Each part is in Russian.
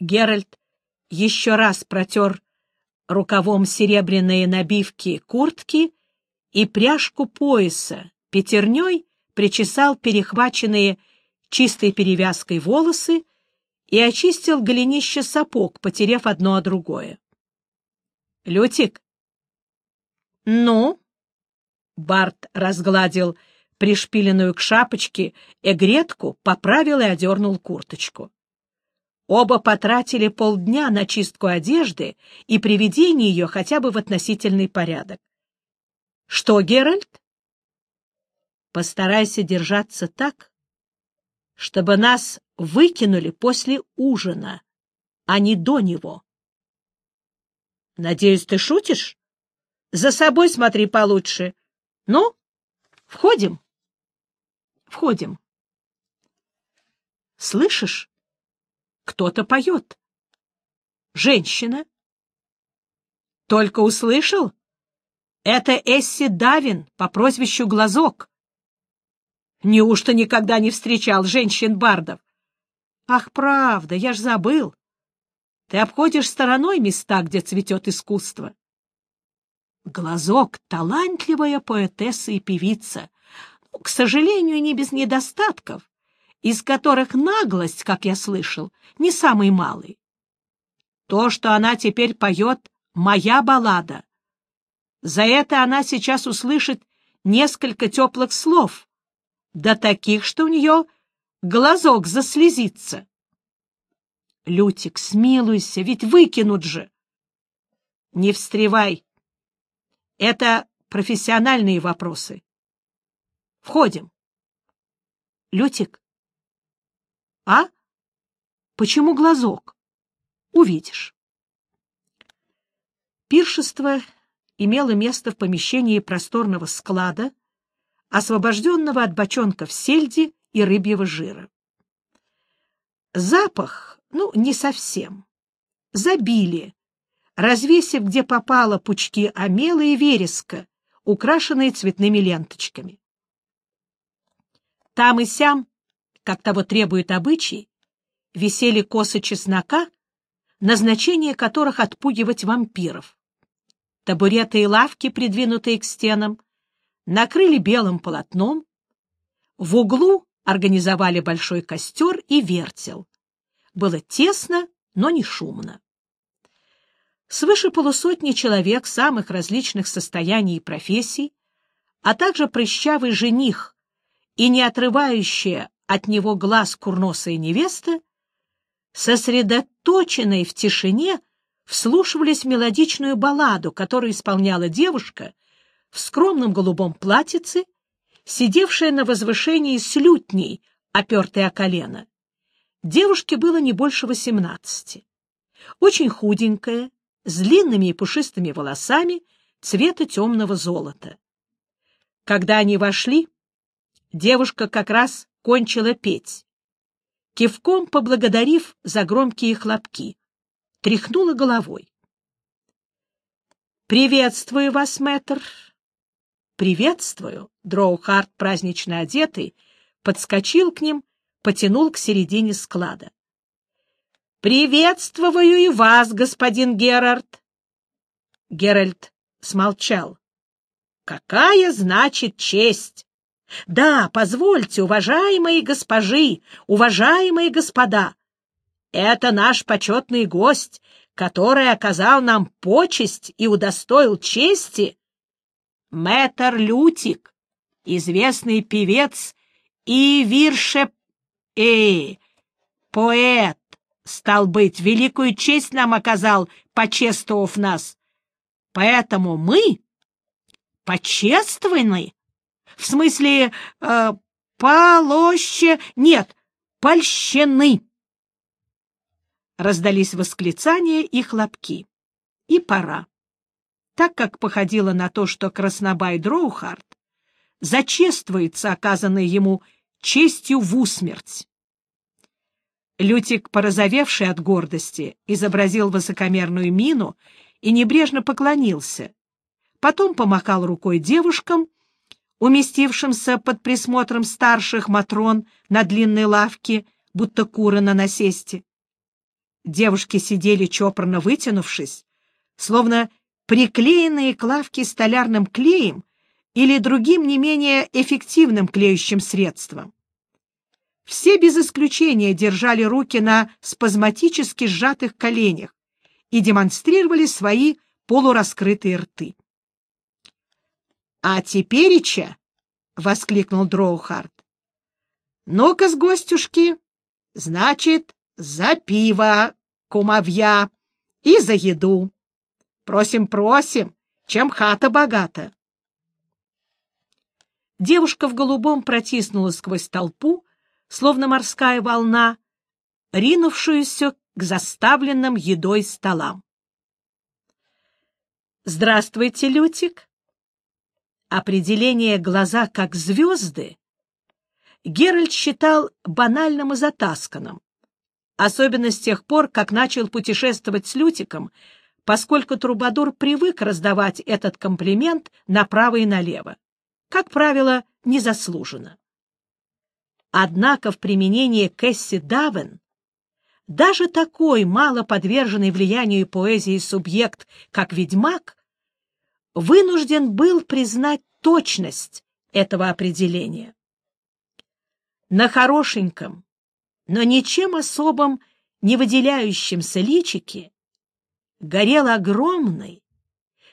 Геральт еще раз протер рукавом серебряные набивки куртки и пряжку пояса, пятерней причесал перехваченные чистой перевязкой волосы и очистил голенище сапог, потеряв одно о другое. — Лютик? — Ну? Барт разгладил пришпиленную к шапочке эгретку, поправил и одернул курточку. Оба потратили полдня на чистку одежды и приведение ее хотя бы в относительный порядок. — Что, Геральт? — Постарайся держаться так, чтобы нас выкинули после ужина, а не до него. — Надеюсь, ты шутишь? За собой смотри получше. Ну, входим. Входим. Слышишь? Кто-то поет. Женщина. Только услышал? Это Эсси Давин по прозвищу Глазок. Неужто никогда не встречал женщин-бардов? Ах, правда, я ж забыл. Ты обходишь стороной места, где цветет искусство. Глазок — талантливая поэтесса и певица, ну, к сожалению, не без недостатков, из которых наглость, как я слышал, не самый малый. То, что она теперь поет, — моя баллада. За это она сейчас услышит несколько теплых слов, да таких, что у нее глазок заслезится. Лютик, смилуйся, ведь выкинут же. Не встревай. Это профессиональные вопросы. Входим. Лютик. А? Почему глазок? Увидишь. Пиршество имело место в помещении просторного склада, освобожденного от бочонков сельди и рыбьего жира. Запах, ну, не совсем. Забили, развесив, где попало, пучки омела и вереска, украшенные цветными ленточками. Там и сям, как того требует обычай, висели косы чеснока, назначение которых отпугивать вампиров. Табуреты и лавки, придвинутые к стенам, накрыли белым полотном, в углу организовали большой костер и вертел. Было тесно, но не шумно. Свыше полусотни человек самых различных состояний и профессий, а также прыщавый жених и не отрывающая от него глаз курносая невеста, сосредоточенные в тишине, вслушивались в мелодичную балладу, которую исполняла девушка — в скромном голубом платьице, сидевшая на возвышении с лютней, опертой о колено. Девушке было не больше восемнадцати. Очень худенькая, с длинными и пушистыми волосами цвета темного золота. Когда они вошли, девушка как раз кончила петь. Кивком поблагодарив за громкие хлопки, тряхнула головой. — Приветствую вас, мэтр, «Приветствую!» Дроухард, празднично одетый, подскочил к ним, потянул к середине склада. «Приветствую и вас, господин Герард!» Геральт смолчал. «Какая, значит, честь!» «Да, позвольте, уважаемые госпожи, уважаемые господа, это наш почетный гость, который оказал нам почесть и удостоил чести Мэтр Лютик, известный певец и виршеп... Э, поэт, стал быть, великую честь нам оказал, почествовав нас. Поэтому мы почествованы, в смысле, э, полоще... Нет, польщены. Раздались восклицания и хлопки. И пора так как походило на то, что Краснобай Дроухард зачествуется оказанной ему честью в усмерть. Лютик, порозовевший от гордости, изобразил высокомерную мину и небрежно поклонился. Потом помахал рукой девушкам, уместившимся под присмотром старших матрон на длинной лавке, будто куры на насесте. Девушки сидели чопорно вытянувшись, словно приклеенные к лавке столярным клеем или другим не менее эффективным клеющим средством. Все без исключения держали руки на спазматически сжатых коленях и демонстрировали свои полураскрытые рты. — А тепереча, — воскликнул Дроухард, — ну-ка с гостюшки, значит, за пиво, кумовья, и за еду. Просим, просим, чем хата богата. Девушка в голубом протиснулась сквозь толпу, словно морская волна, ринувшуюся к заставленным едой столам. «Здравствуйте, Лютик!» Определение «глаза как звезды» Геральт считал банальным и затасканным, особенно с тех пор, как начал путешествовать с Лютиком, поскольку Трубадур привык раздавать этот комплимент направо и налево, как правило, незаслуженно. Однако в применении Кэсси Давен даже такой мало подверженный влиянию поэзии субъект, как ведьмак, вынужден был признать точность этого определения. На хорошеньком, но ничем особым не выделяющемся личике горел огромный,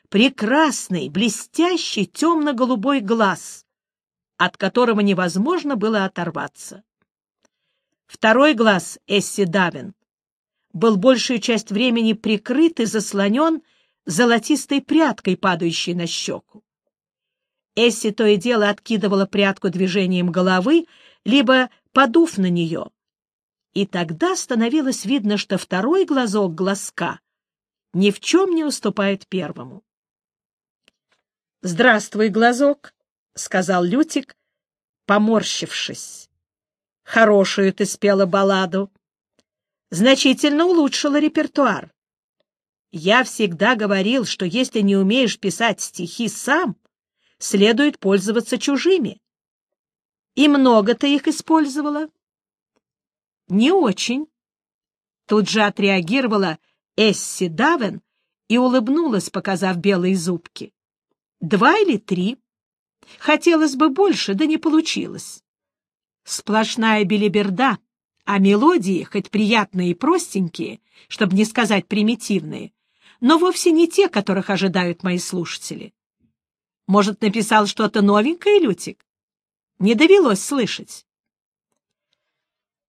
прекрасный, блестящий темно-голубой глаз, от которого невозможно было оторваться. Второй глаз Эсси Давин был большую часть времени прикрыт и заслонен золотистой прядкой, падающей на щеку. Эсси то и дело откидывала прядку движением головы, либо подув на нее. И тогда становилось видно, что второй глазок глазка ни в чем не уступает первому. — Здравствуй, глазок, — сказал Лютик, поморщившись. — Хорошую ты спела балладу. Значительно улучшила репертуар. Я всегда говорил, что если не умеешь писать стихи сам, следует пользоваться чужими. И много ты их использовала? — Не очень. Тут же отреагировала Эсси Давен и улыбнулась, показав белые зубки. — Два или три. Хотелось бы больше, да не получилось. Сплошная белиберда, а мелодии, хоть приятные и простенькие, чтобы не сказать примитивные, но вовсе не те, которых ожидают мои слушатели. Может, написал что-то новенькое, Лютик? Не довелось слышать.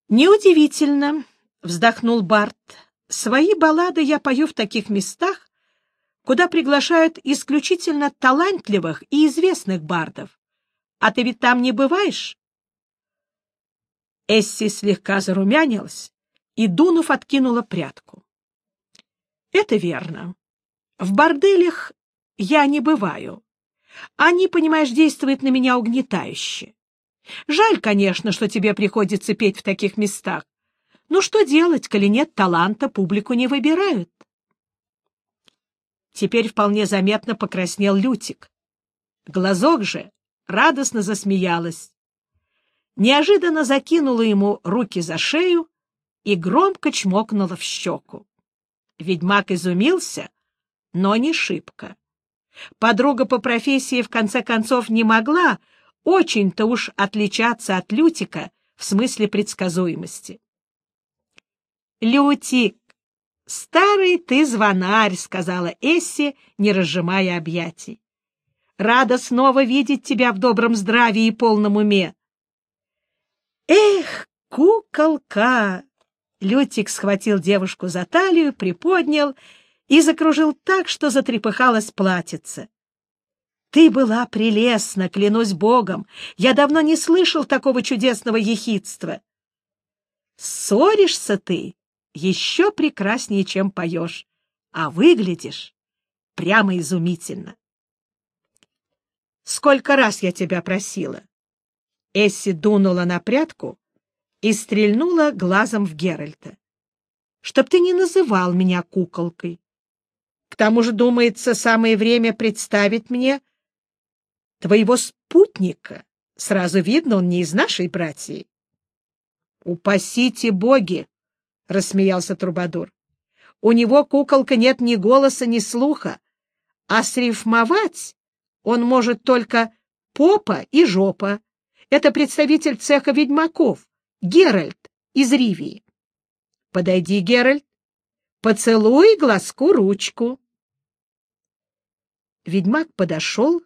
Неудивительно, вздохнул Барт. Свои баллады я пою в таких местах, куда приглашают исключительно талантливых и известных бардов. А ты ведь там не бываешь? Эсси слегка зарумянилась и, дунув, откинула прядку. — Это верно. В борделях я не бываю. Они, понимаешь, действуют на меня угнетающе. Жаль, конечно, что тебе приходится петь в таких местах. Ну что делать, коли нет таланта, публику не выбирают. Теперь вполне заметно покраснел Лютик. Глазок же радостно засмеялась. Неожиданно закинула ему руки за шею и громко чмокнула в щеку. Ведьмак изумился, но не шибко. Подруга по профессии в конце концов не могла очень-то уж отличаться от Лютика в смысле предсказуемости. «Лютик, старый ты звонарь», — сказала Эсси, не разжимая объятий. «Рада снова видеть тебя в добром здравии и полном уме». «Эх, куколка!» Лютик схватил девушку за талию, приподнял и закружил так, что затрепыхалась платьице. Ты была прелестна, клянусь Богом. Я давно не слышал такого чудесного ехидства. Ссоришься ты еще прекраснее, чем поешь, а выглядишь прямо изумительно. Сколько раз я тебя просила? Эсси дунула на прядку и стрельнула глазом в Геральта. Чтоб ты не называл меня куколкой. К тому же, думается, самое время представить мне твоего спутника. Сразу видно, он не из нашей братьи. — Упасите боги! — рассмеялся Трубадур. У него, куколка, нет ни голоса, ни слуха, а срифмовать он может только попа и жопа. Это представитель цеха ведьмаков, Геральт из Ривии. Подойди, Геральт, поцелуй глазку ручку. Ведьмак подошел,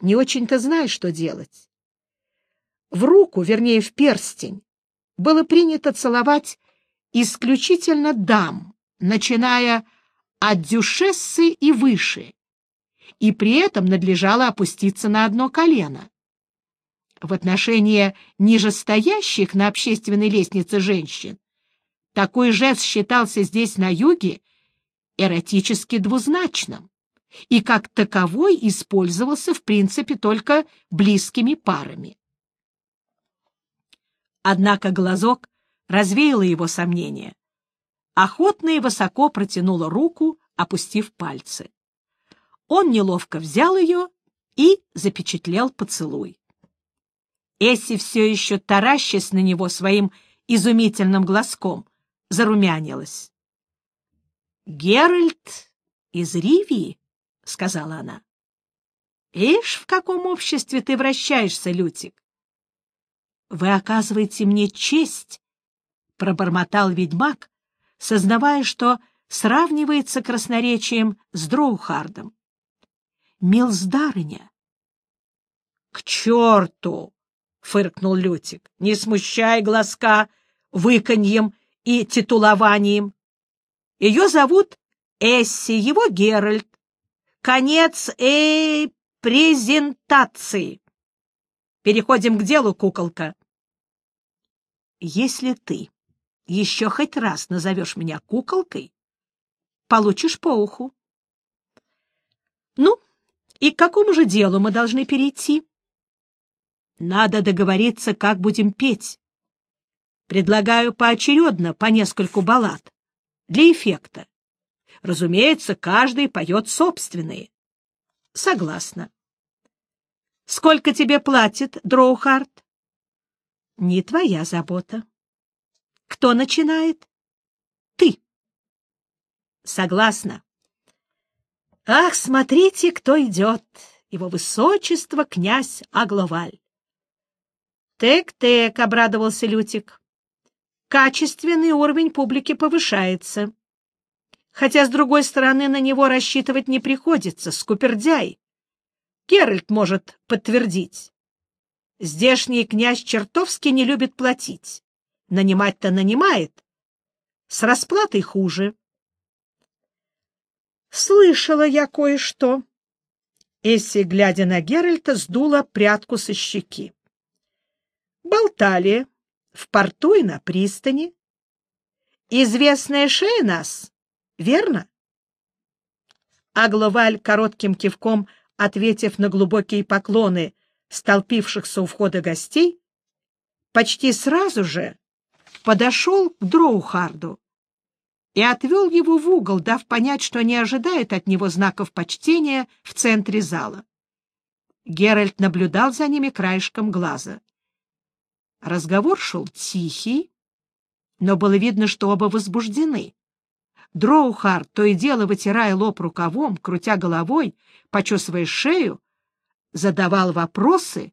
не очень-то зная, что делать. В руку, вернее, в перстень, было принято целовать исключительно дам, начиная от дюшессы и выше, и при этом надлежало опуститься на одно колено. В отношении нижестоящих на общественной лестнице женщин такой жест считался здесь, на юге, эротически двузначным и как таковой использовался в принципе только близкими парами. Однако глазок развеяла его сомнения. Охотно и высоко протянула руку, опустив пальцы. Он неловко взял ее и запечатлел поцелуй. Эсси все еще таращась на него своим изумительным глазком, зарумянилась. — Геральт из Ривии? — сказала она. — Ишь, в каком обществе ты вращаешься, Лютик? — Вы оказываете мне честь, — пробормотал ведьмак, сознавая, что сравнивается красноречием с Дроухардом. — Милздарыня. — К черту! — фыркнул Лютик. — Не смущай глазка выканьем и титулованием. Ее зовут Эсси, его Геральт. Конец э презентации. Переходим к делу, куколка. Если ты еще хоть раз назовешь меня куколкой, получишь по уху. Ну, и к какому же делу мы должны перейти? Надо договориться, как будем петь. Предлагаю поочередно по нескольку баллад. Для эффекта. Разумеется, каждый поет собственные. Согласна. Сколько тебе платит, Дроухард? Не твоя забота. Кто начинает? Ты. Согласна. Ах, смотрите, кто идет! Его высочество князь Агловаль. «Тек-тек», — обрадовался Лютик. «Качественный уровень публики повышается хотя, с другой стороны, на него рассчитывать не приходится, скупердяй. Геральт может подтвердить. Здешний князь чертовски не любит платить. Нанимать-то нанимает. С расплатой хуже. Слышала я кое-что. Эсси, глядя на Геральта, сдула прядку со щеки. Болтали в порту и на пристани. Известная шея нас верно? Агловаль коротким кивком, ответив на глубокие поклоны столпившихся у входа гостей, почти сразу же подошел к Дроухарду и отвел его в угол, дав понять, что не ожидает от него знаков почтения в центре зала. Геральт наблюдал за ними краешком глаза. Разговор шел тихий, но было видно, что оба возбуждены. Дроухар, то и дело вытирая лоб рукавом, крутя головой, почесывая шею, задавал вопросы,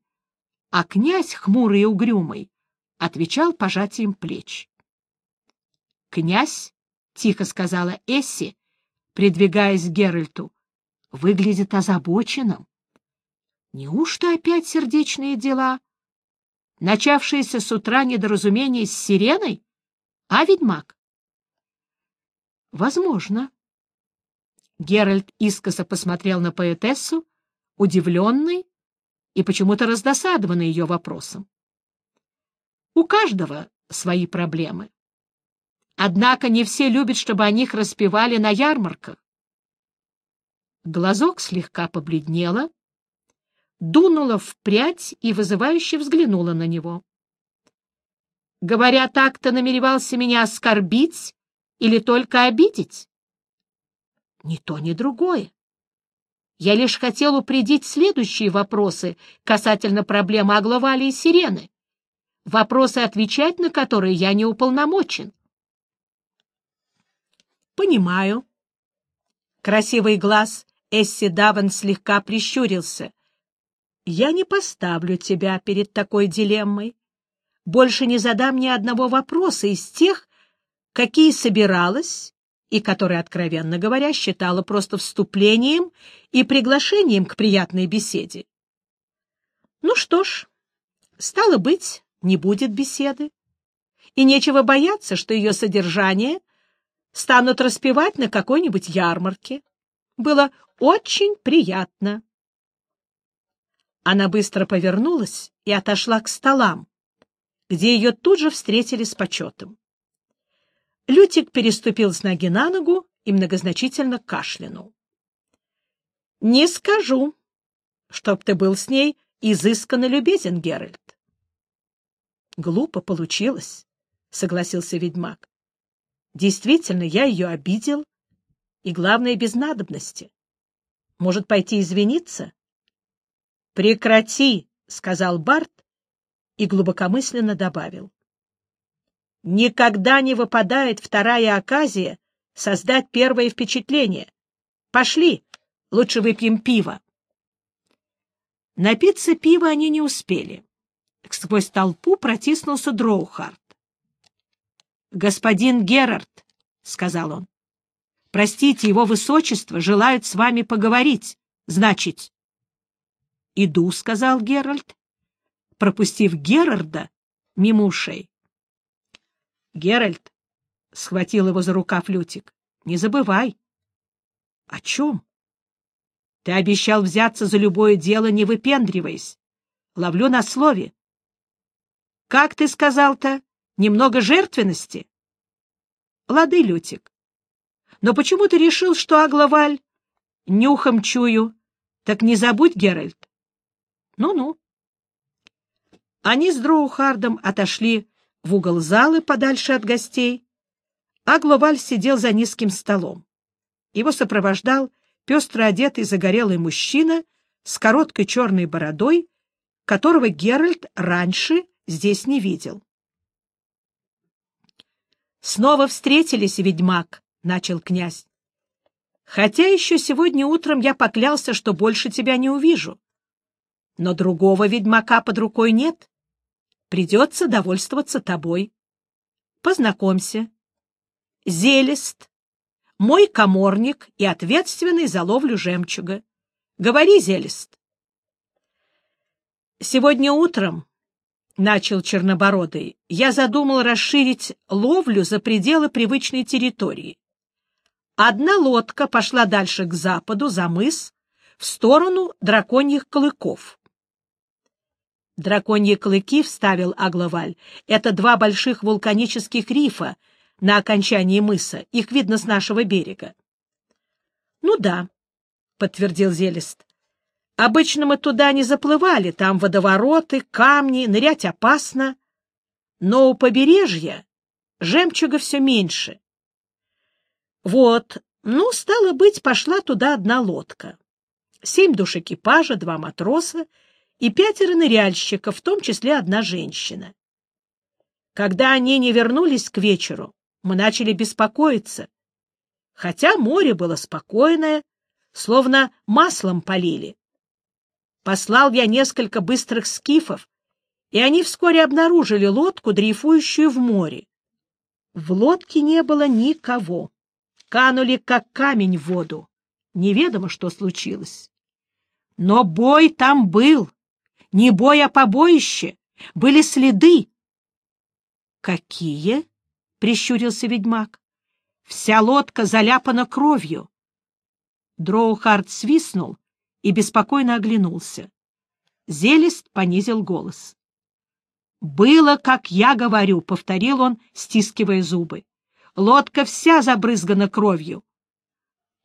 а князь, хмурый и угрюмый, отвечал пожатием плеч. «Князь», — тихо сказала Эсси, придвигаясь к Геральту, — выглядит озабоченным. Неужто опять сердечные дела? Начавшееся с утра недоразумение с сиреной? А, ведьмак? Возможно. Геральт искоса посмотрел на поэтессу, удивленный и почему-то раздосадованный ее вопросом. У каждого свои проблемы. Однако не все любят, чтобы о них распевали на ярмарках. Глазок слегка побледнела, дунула в прядь и вызывающе взглянула на него. Говоря так-то, намеревался меня оскорбить или только обидеть? Ни то, ни другое. Я лишь хотел упредить следующие вопросы касательно проблемы Агловали и Сирены, вопросы, отвечать на которые я не уполномочен. Понимаю. Красивый глаз Эсси Даван слегка прищурился. Я не поставлю тебя перед такой дилеммой. Больше не задам ни одного вопроса из тех, какие собиралась и которые, откровенно говоря, считала просто вступлением и приглашением к приятной беседе. Ну что ж, стало быть, не будет беседы. И нечего бояться, что ее содержание станут распевать на какой-нибудь ярмарке. Было очень приятно. Она быстро повернулась и отошла к столам, где ее тут же встретили с почетом. Лютик переступил с ноги на ногу и многозначительно кашлянул. — Не скажу, чтоб ты был с ней изысканно любезен, Геральт. — Глупо получилось, — согласился ведьмак. — Действительно, я ее обидел, и, главное, без надобности. Может, пойти извиниться? — Прекрати, — сказал Барт и глубокомысленно добавил. Никогда не выпадает вторая оказия создать первое впечатление. Пошли, лучше выпьем пиво. Напиться пива они не успели. Сквозь толпу протиснулся Дроухард. — Господин Герард, — сказал он, — простите, его высочество желают с вами поговорить. Значит, — Иду, — сказал Геральт, пропустив Герарда мимо ушей. — Геральт, — схватил его за рукав Лютик, — не забывай. — О чем? — Ты обещал взяться за любое дело, не выпендриваясь. Ловлю на слове. — Как ты сказал-то? Немного жертвенности? — Лады, Лютик. Но почему ты решил, что Агловаль нюхом чую? Так не забудь, Геральт. Ну-ну. Они с Дроухардом отошли в угол залы подальше от гостей, а Гловаль сидел за низким столом. Его сопровождал пестро одетый загорелый мужчина с короткой черной бородой, которого Геральт раньше здесь не видел. «Снова встретились, ведьмак», — начал князь. «Хотя еще сегодня утром я поклялся, что больше тебя не увижу. Но другого ведьмака под рукой нет. Придется довольствоваться тобой. Познакомься. Зелест, мой коморник и ответственный за ловлю жемчуга. Говори, Зелест. Сегодня утром, — начал Чернобородый, — я задумал расширить ловлю за пределы привычной территории. Одна лодка пошла дальше к западу, за мыс, в сторону драконьих клыков. Драконьи клыки, — вставил Агловаль, — это два больших вулканических рифа на окончании мыса. Их видно с нашего берега. — Ну да, — подтвердил Зелест. — Обычно мы туда не заплывали, там водовороты, камни, нырять опасно. Но у побережья жемчуга все меньше. Вот, ну, стало быть, пошла туда одна лодка. Семь душ экипажа, два матроса — и пятеро ныряльщиков, в том числе одна женщина. Когда они не вернулись к вечеру, мы начали беспокоиться. Хотя море было спокойное, словно маслом полили. Послал я несколько быстрых скифов, и они вскоре обнаружили лодку, дрейфующую в море. В лодке не было никого. Канули, как камень в воду. Неведомо, что случилось. Но бой там был. Не бой, а побоище. Были следы. — Какие? — прищурился ведьмак. — Вся лодка заляпана кровью. Дроухард свистнул и беспокойно оглянулся. Зелест понизил голос. — Было, как я говорю, — повторил он, стискивая зубы. — Лодка вся забрызгана кровью.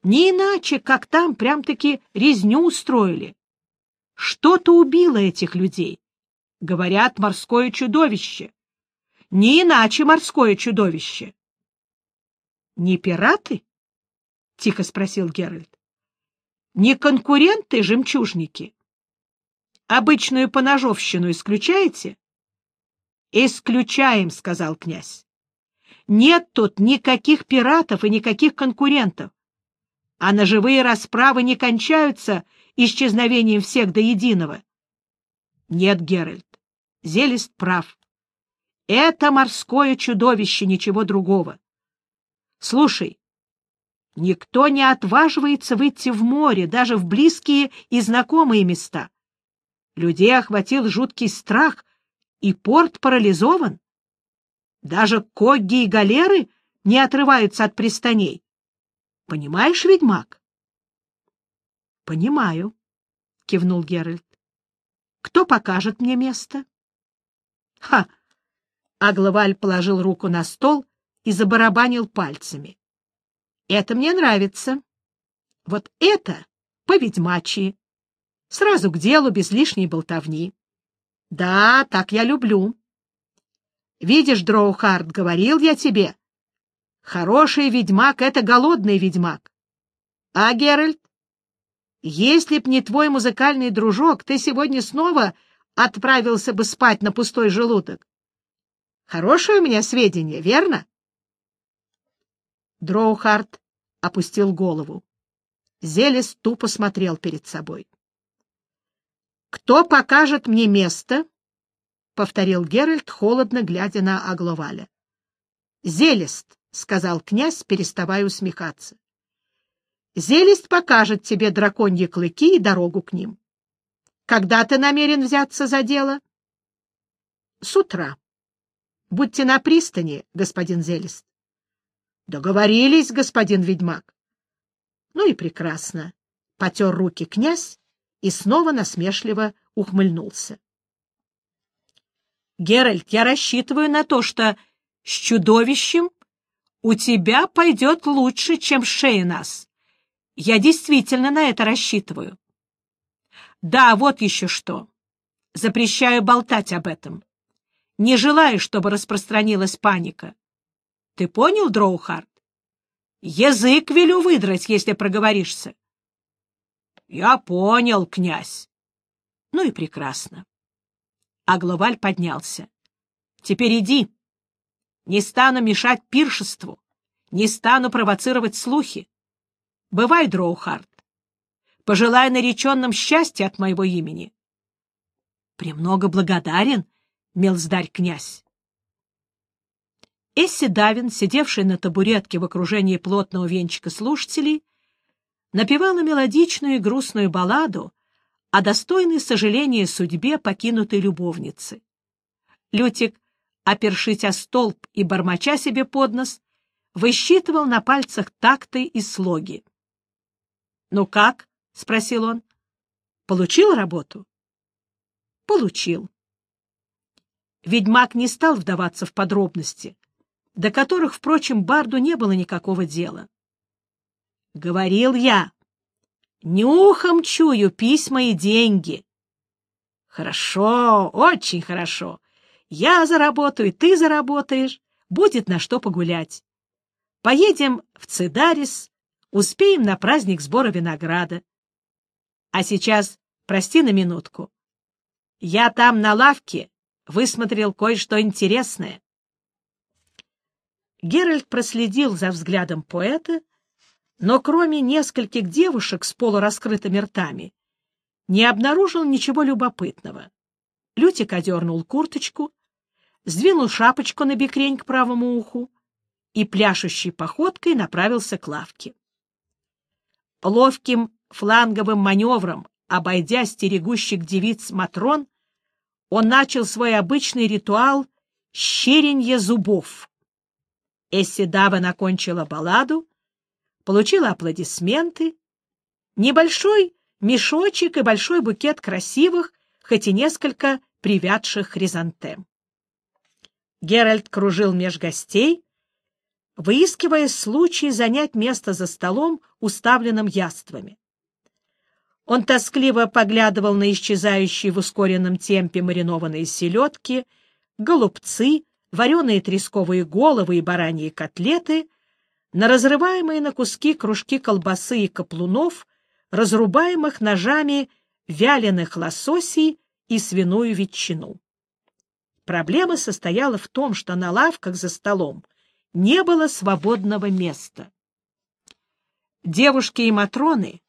Не иначе, как там прям-таки резню устроили. Что-то убило этих людей. Говорят, морское чудовище. Не иначе морское чудовище. — Не пираты? — тихо спросил Геральт. — Не конкуренты-жемчужники? Обычную поножовщину исключаете? — Исключаем, — сказал князь. Нет тут никаких пиратов и никаких конкурентов. А ножевые расправы не кончаются исчезновением всех до единого. Нет, Геральт, Зелест прав. Это морское чудовище, ничего другого. Слушай, никто не отваживается выйти в море, даже в близкие и знакомые места. Людей охватил жуткий страх, и порт парализован. Даже когги и галеры не отрываются от пристаней. Понимаешь, ведьмак? — Понимаю, — кивнул Геральт. — Кто покажет мне место? — Ха! Агловаль положил руку на стол и забарабанил пальцами. — Это мне нравится. Вот это по-ведьмачьи. Сразу к делу, без лишней болтовни. Да, так я люблю. Видишь, Дроухард, говорил я тебе, хороший ведьмак — это голодный ведьмак. А, Геральт, если б не твой музыкальный дружок, ты сегодня снова отправился бы спать на пустой желудок. Хорошее у меня сведения, верно? Дроухард опустил голову. Зелес тупо смотрел перед собой. «Кто покажет мне место?» — повторил Геральт, холодно глядя на Агловаля. «Зелест», — сказал князь, переставая усмехаться. «Зелест покажет тебе драконьи клыки и дорогу к ним. Когда ты намерен взяться за дело?» «С утра. Будьте на пристани, господин Зелест». «Договорились, господин ведьмак». «Ну и прекрасно», — потер руки князь и снова насмешливо ухмыльнулся. «Геральт, я рассчитываю на то, что с чудовищем у тебя пойдет лучше, чем с Шейнас. Я действительно на это рассчитываю. Да, вот еще что. Запрещаю болтать об этом. Не желаю, чтобы распространилась паника. Ты понял, Дроухард? Язык велю выдрать, если проговоришься. — Я понял, князь. — Ну и прекрасно. А поднялся. — Теперь иди. Не стану мешать пиршеству, не стану провоцировать слухи. Бывай, Дроухард. Пожелай нареченным счастья от моего имени. — Премного благодарен, мелздарь князь. Эсси Давин, сидевший на табуретке в окружении плотного венчика слушателей, напевала мелодичную и грустную балладу о достойной сожаления судьбе покинутой любовницы. Лютик, опершись о столб и бормоча себе под нос, высчитывал на пальцах такты и слоги. — Ну как? — спросил он. — Получил работу? — Получил. Ведьмак не стал вдаваться в подробности, до которых, впрочем, Барду не было никакого дела. Говорил я. Нюхом чую письма и деньги. Хорошо, очень хорошо. Я заработаю, ты заработаешь. Будет на что погулять. Поедем в Цидарис, успеем на праздник сбора винограда. А сейчас, прости на минутку. Я там на лавке высмотрел кое-что интересное. Геральт проследил за взглядом поэта, но кроме нескольких девушек с полураскрытыми ртами не обнаружил ничего любопытного. Лютик одернул курточку, сдвинул шапочку на бекрень к правому уху и пляшущей походкой направился к лавке. Ловким фланговым маневром, обойдя стерегущих девиц Матрон, он начал свой обычный ритуал щеренья зубов. Эсси Даван окончила балладу, получила аплодисменты, небольшой мешочек и большой букет красивых, хоть и несколько привядших хризантем. Геральт кружил меж гостей, выискивая случай занять место за столом, уставленным яствами. Он тоскливо поглядывал на исчезающие в ускоренном темпе маринованные селедки, голубцы, вареные тресковые головы и бараньи котлеты, на разрываемые на куски кружки колбасы и каплунов, разрубаемых ножами вяленых лососей и свиную ветчину. Проблема состояла в том, что на лавках за столом не было свободного места. Девушки и матроны,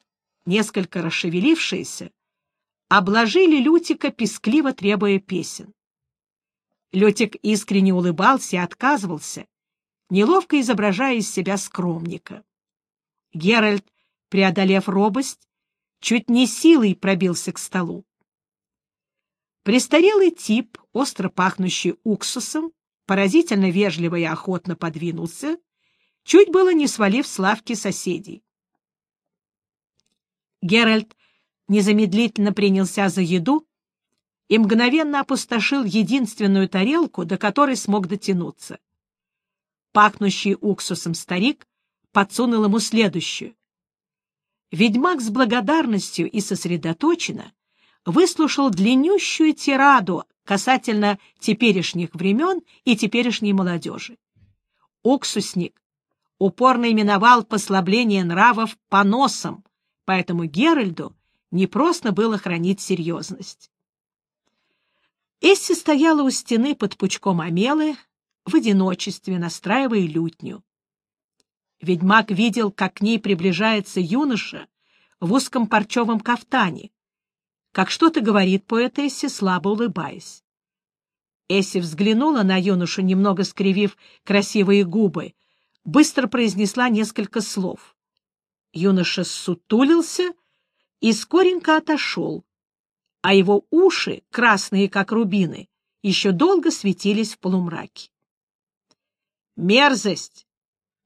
несколько расшевелившиеся, обложили Лютика, пескливо требуя песен. Лютик искренне улыбался и отказывался, неловко изображая из себя скромника. Геральт, преодолев робость, чуть не силой пробился к столу. Престарелый тип, остро пахнущий уксусом, поразительно вежливо и охотно подвинулся, чуть было не свалив с лавки соседей. Геральт незамедлительно принялся за еду и мгновенно опустошил единственную тарелку, до которой смог дотянуться. Пахнущий уксусом старик подсунул ему следующую. Ведьмак с благодарностью и сосредоточенно выслушал длиннющую тираду касательно теперешних времен и теперешней молодежи. Уксусник упорно именовал послабление нравов поносом, поэтому Геральду непросто было хранить серьезность. Эсси стояла у стены под пучком омелы, в одиночестве, настраивая лютню. Ведьмак видел, как к ней приближается юноша в узком парчевом кафтане, как что-то говорит поэтессе, слабо улыбаясь. Эсси взглянула на юношу, немного скривив красивые губы, быстро произнесла несколько слов. Юноша сутулился и скоренько отошел, а его уши, красные как рубины, еще долго светились в полумраке. «Мерзость!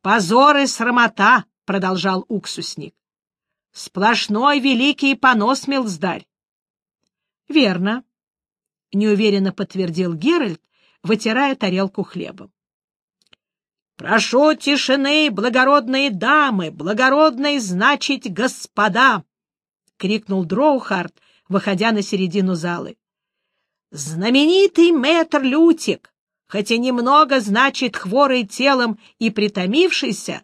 Позор и срамота!» — продолжал уксусник. «Сплошной великий понос, милздарь!» «Верно», — неуверенно подтвердил Геральт, вытирая тарелку хлебом. «Прошу тишины, благородные дамы, благородные, значит, господа!» — крикнул Дроухард, выходя на середину залы. «Знаменитый мэтр Лютик, хотя немного, значит, хворый телом и притомившийся,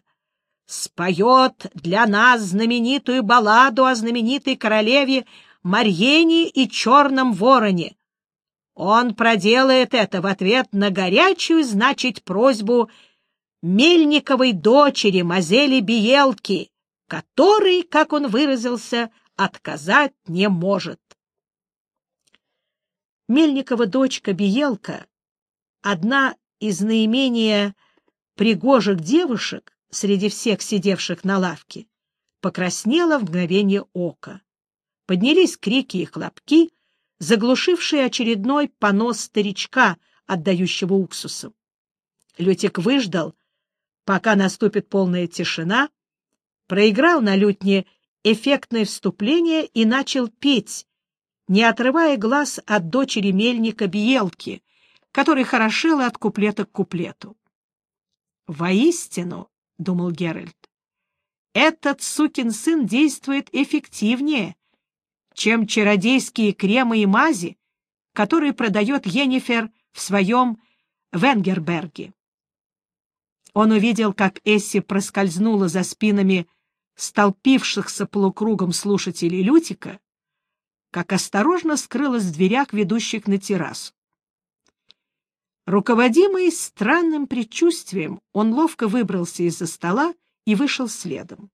споет для нас знаменитую балладу о знаменитой королеве Марьене и черном вороне. Он проделает это в ответ на горячую, значит, просьбу Мельниковой дочери Мазели Биелки, который, как он выразился, отказать не может. Мельникова дочка Биелка — одна из наименее пригожих девушек среди всех сидевших на лавке, покраснела в мгновение ока. Поднялись крики и хлопки, заглушившие очередной понос старичка, отдающего уксусом. Лютик выждал, пока наступит полная тишина, проиграл на лютне эффектное вступление и начал петь, не отрывая глаз от дочери мельника Биелки, который хорошела от куплета к куплету. «Воистину», — думал Геральт, — «этот сукин сын действует эффективнее, чем чародейские кремы и мази, которые продает Йеннифер в своем Венгерберге». Он увидел, как Эсси проскользнула за спинами столпившихся полукругом слушателей Лютика, как осторожно скрылась в дверях, ведущих на террасу. Руководимый странным предчувствием, он ловко выбрался из-за стола и вышел следом.